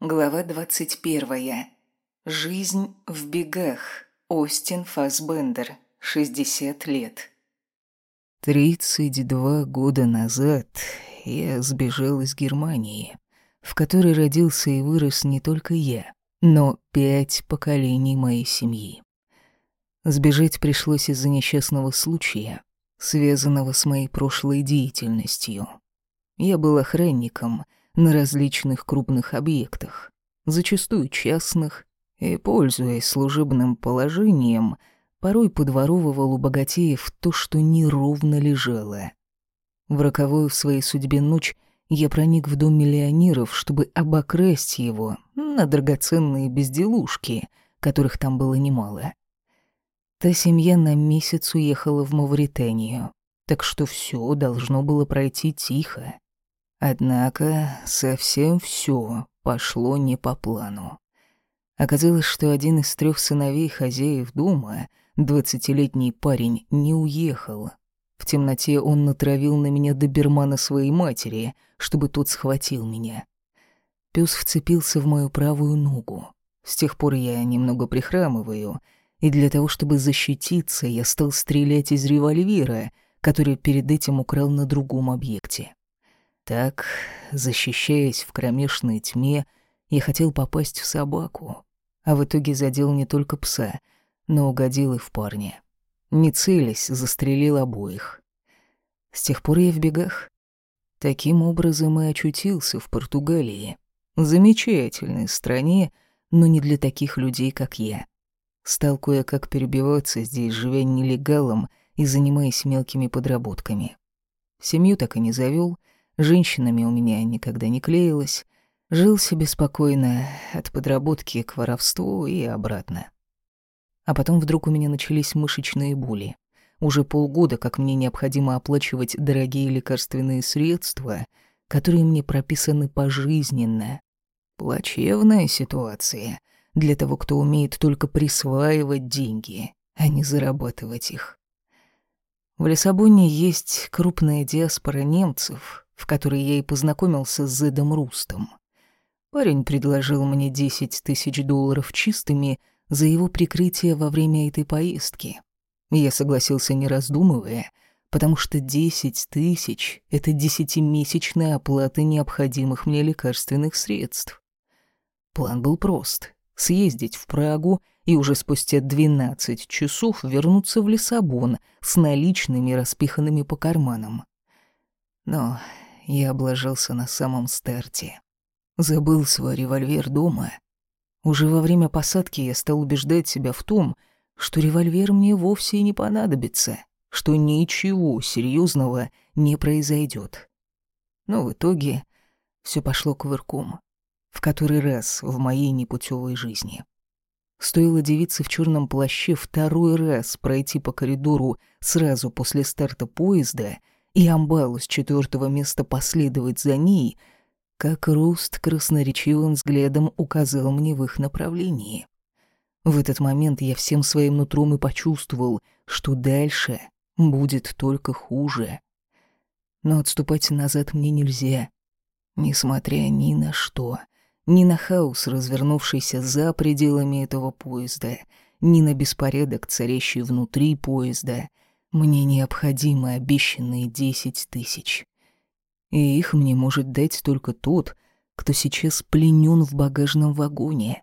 Глава 21. Жизнь в бегах. Остин Фасбендер. 60 лет. 32 года назад я сбежал из Германии, в которой родился и вырос не только я, но пять поколений моей семьи. Сбежать пришлось из-за несчастного случая, связанного с моей прошлой деятельностью. Я был охранником — на различных крупных объектах, зачастую частных, и, пользуясь служебным положением, порой подворовывал у богатеев то, что неровно лежало. В роковую в своей судьбе ночь я проник в дом миллионеров, чтобы обокрасть его на драгоценные безделушки, которых там было немало. Та семья на месяц уехала в Мавританию, так что все должно было пройти тихо. Однако совсем все пошло не по плану. Оказалось, что один из трех сыновей хозяев дома, двадцатилетний парень, не уехал. В темноте он натравил на меня добермана своей матери, чтобы тот схватил меня. Пёс вцепился в мою правую ногу. С тех пор я немного прихрамываю, и для того, чтобы защититься, я стал стрелять из револьвера, который перед этим украл на другом объекте. Так, защищаясь в кромешной тьме, я хотел попасть в собаку, а в итоге задел не только пса, но угодил и в парня. Не целясь, застрелил обоих. С тех пор я в бегах. Таким образом и очутился в Португалии. Замечательной стране, но не для таких людей, как я. Стал кое-как перебиваться здесь, живя нелегалом и занимаясь мелкими подработками. Семью так и не завёл, Женщинами у меня никогда не клеилось. Жил себе спокойно от подработки к воровству и обратно. А потом вдруг у меня начались мышечные боли. Уже полгода, как мне необходимо оплачивать дорогие лекарственные средства, которые мне прописаны пожизненно. Плачевная ситуация для того, кто умеет только присваивать деньги, а не зарабатывать их. В Лиссабоне есть крупная диаспора немцев, в которой я и познакомился с Зедом Рустом. Парень предложил мне 10 тысяч долларов чистыми за его прикрытие во время этой поездки. Я согласился, не раздумывая, потому что 10 тысяч — это десятимесячная оплата необходимых мне лекарственных средств. План был прост — съездить в Прагу и уже спустя 12 часов вернуться в Лиссабон с наличными, распиханными по карманам. Но я облажался на самом старте. Забыл свой револьвер дома. Уже во время посадки я стал убеждать себя в том, что револьвер мне вовсе и не понадобится, что ничего серьезного не произойдет. Но в итоге все пошло кувырком. В который раз в моей непутевой жизни. Стоило девице в черном плаще второй раз пройти по коридору сразу после старта поезда — и амбалу с четвертого места последовать за ней, как Руст красноречивым взглядом указал мне в их направлении. В этот момент я всем своим нутром и почувствовал, что дальше будет только хуже. Но отступать назад мне нельзя, несмотря ни на что, ни на хаос, развернувшийся за пределами этого поезда, ни на беспорядок, царящий внутри поезда — мне необходимы обещанные десять тысяч. И их мне может дать только тот, кто сейчас пленен в багажном вагоне.